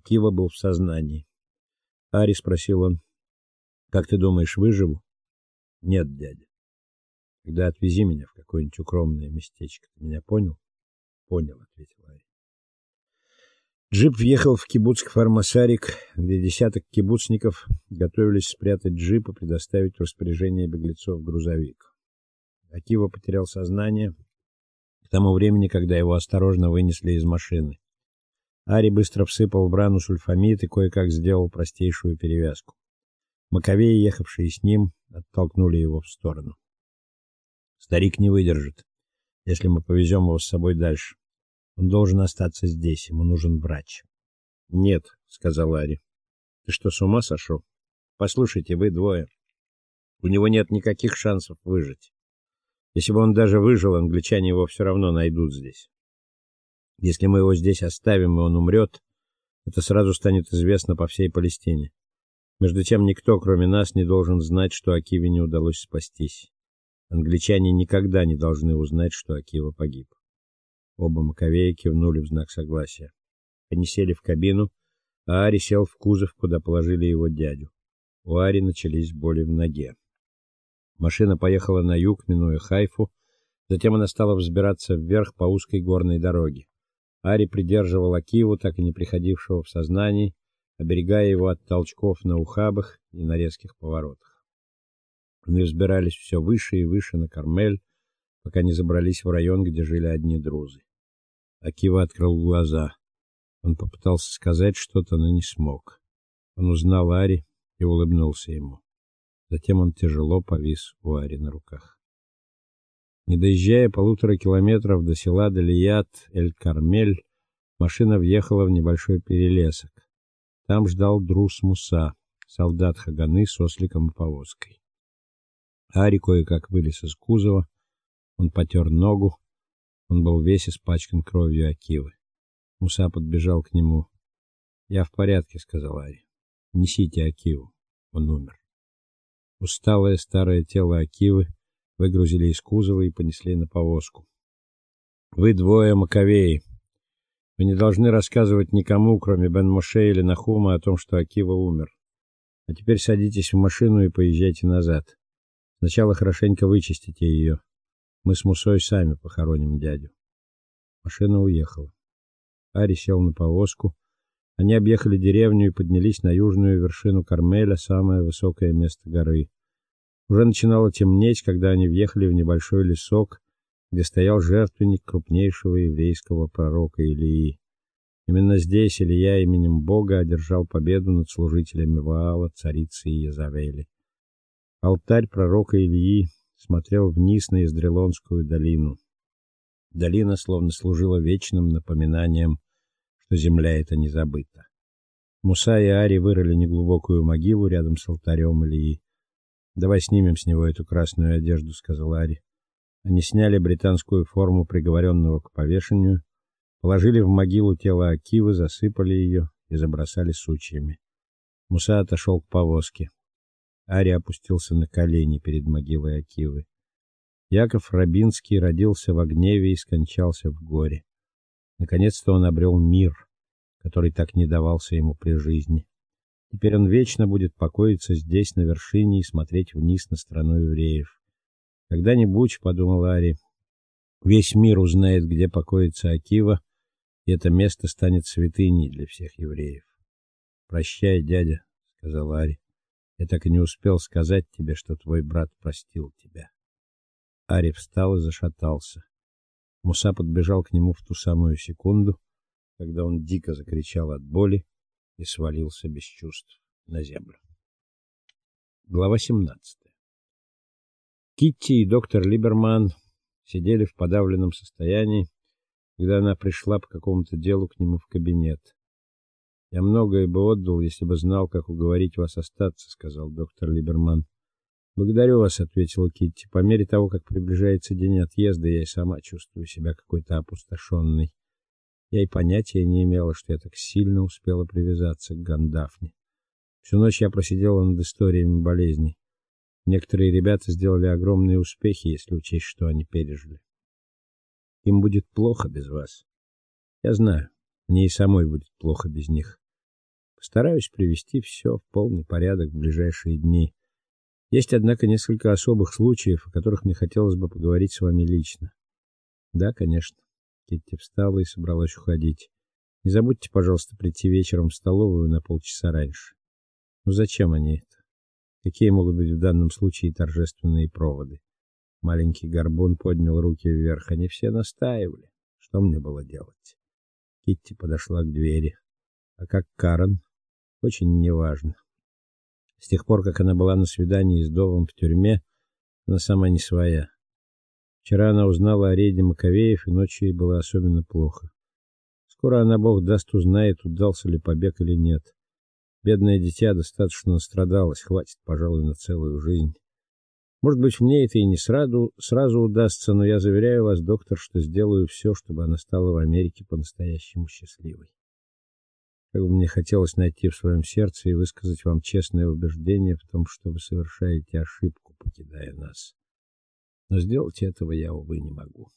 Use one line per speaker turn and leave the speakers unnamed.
Кива был в сознании. Ари спросил он: "Как ты думаешь, выживу?" "Нет, дядя. Тогда отвези меня в какое-нибудь укромное местечко. Ты меня понял?" "Понял", ответил Ари. Джип въехал в кибуц Кфар-Масарик, где десяток кибуцников готовились спрятать джип и предоставить в распоряжение беглецов грузовик. Акива потерял сознание к тому времени, когда его осторожно вынесли из машины. Ари быстро всыпал в рану сульфамид и кое-как сделал простейшую перевязку. Маковеи, ехавшие с ним, оттолкнули его в сторону. Старик не выдержит, если мы повезем его с собой дальше. Он должен остаться здесь, ему нужен врач. Нет, сказал Ари. Ты что, с ума сошел? Послушайте, вы двое. У него нет никаких шансов выжить. Если бы он даже выжил, англичане его все равно найдут здесь. Если мы его здесь оставим, и он умрет, это сразу станет известно по всей Палестине. Между тем никто, кроме нас, не должен знать, что Акиве не удалось спастись. Англичане никогда не должны узнать, что Акива погиб. Оба Маковея кивнули в знак согласия. Они сели в кабину, а Ари сел в кузов, куда положили его дядю. У Ари начались боли в ноге. Машина поехала на юг, минуя Хайфу, затем она стала взбираться вверх по узкой горной дороге. Ари придерживал Акиву, так и не приходившего в сознание, оберегая его от толчков на ухабах и на резких поворотах. Они взбирались все выше и выше на Кармель, пока не забрались в район, где жили одни друзы. Акива открыл глаза. Он попытался сказать что-то, но не смог. Он узнал Ари и улыбнулся ему. Затем он тяжело повис у Ари на руках. Не доезжая полутора километров до села Далият Эль-Кармель, машина въехала в небольшой перелесок. Там ждал Друс Муса, солдат Хаганы с осликом и повозкой. Ари кое-как вылез из кузова, он потер ногу, он был весь испачкан кровью Акивы. Муса подбежал к нему. "Я в порядке", сказал Ари. "Несите Акиву. Он умер". Усталое старое тело Акивы выгрузили из кузова и понесли на повозку. Вы двое Маковеи. Вы не должны рассказывать никому, кроме Бен-Моше или Нахума, о том, что Акива умер. А теперь садитесь в машину и поезжайте назад. Сначала хорошенько вычистите ее. Мы с Мусой сами похороним дядю. Машина уехала. Ари сел на повозку. Они объехали деревню и поднялись на южную вершину Кармеля, самое высокое место горы. Уже начинало темнеть, когда они въехали в небольшой лесок, где стоял жертвенник крупнейшего еврейского пророка Илии. Именно здесь Илия именем Бога одержал победу над служителями Ваала, царицы Иезавели. Алтарь пророка Илии смотрел вниз на Издрелонскую долину. Долина словно служила вечным напоминанием, что земля эта не забыта. Муса и Ари вырыли неглубокую могилу рядом с алтарем Илии. Давай снимем с него эту красную одежду, сказал Ари. Они сняли британскую форму приговоренного к повешению, положили в могилу тело Акивы, засыпали ее и забросали сучьями. Муса отошел к повозке. Ари опустился на колени перед могилой Акивы. Яков Рабинский родился в гневе и скончался в горе. Наконец-то он обрел мир, который так не давался ему при жизни. Теперь он вечно будет покоиться здесь на вершине и смотреть вниз на страну евреев. Когда-нибудь, подумал Ари, весь мир узнает, где покоится Акива, и это место станет святыней для всех евреев. Прощай, дядя, сказал Ари. Я так и не успел сказать тебе, что твой брат простил тебя. Ари встал и зашатался. Муса подбежал к нему в ту самую секунду, когда он дико закричал от боли и свалился без чувств на землю. Глава 17. Китти и доктор Либерман сидели в подавленном состоянии, когда она пришла по какому-то делу к нему в кабинет. Я многое бы отдал, если бы знал, как уговорить вас остаться, сказал доктор Либерман. Благодарю вас, ответила Китти. По мере того, как приближается день отъезда, я и сама чувствую себя какой-то опустошенной. Я и понятия не имела, что я так сильно успела привязаться к Гандафне. Всю ночь я просидела над историями болезней. Некоторые ребята сделали огромные успехи, если учесть, что они пережили. Им будет плохо без вас. Я знаю, мне и самой будет плохо без них. Постараюсь привести все в полный порядок в ближайшие дни. Есть, однако, несколько особых случаев, о которых мне хотелось бы поговорить с вами лично. Да, конечно. Китти встала и собралась уходить. Не забудьте, пожалуйста, прийти вечером в столовую на полчаса раньше. Ну зачем они это? Какие могут быть в данном случае торжественные проводы? Маленький горбун поднял руки вверх. Они все настаивали. Что мне было делать? Китти подошла к двери. А как Карен? Очень неважно. С тех пор, как она была на свидании с Довом в тюрьме, она сама не своя. Вчера она узнала о рейде Маковеев, и ночью ей было особенно плохо. Скоро она, Бог даст, узнает, удался ли побег или нет. Бедное дитя достаточно настрадалось, хватит, пожалуй, на целую жизнь. Может быть, мне это и не сразу, сразу удастся, но я заверяю вас, доктор, что сделаю все, чтобы она стала в Америке по-настоящему счастливой. Как бы мне хотелось найти в своем сердце и высказать вам честное убеждение в том, что вы совершаете ошибку, покидая нас. Но сделать этого я увы не могу.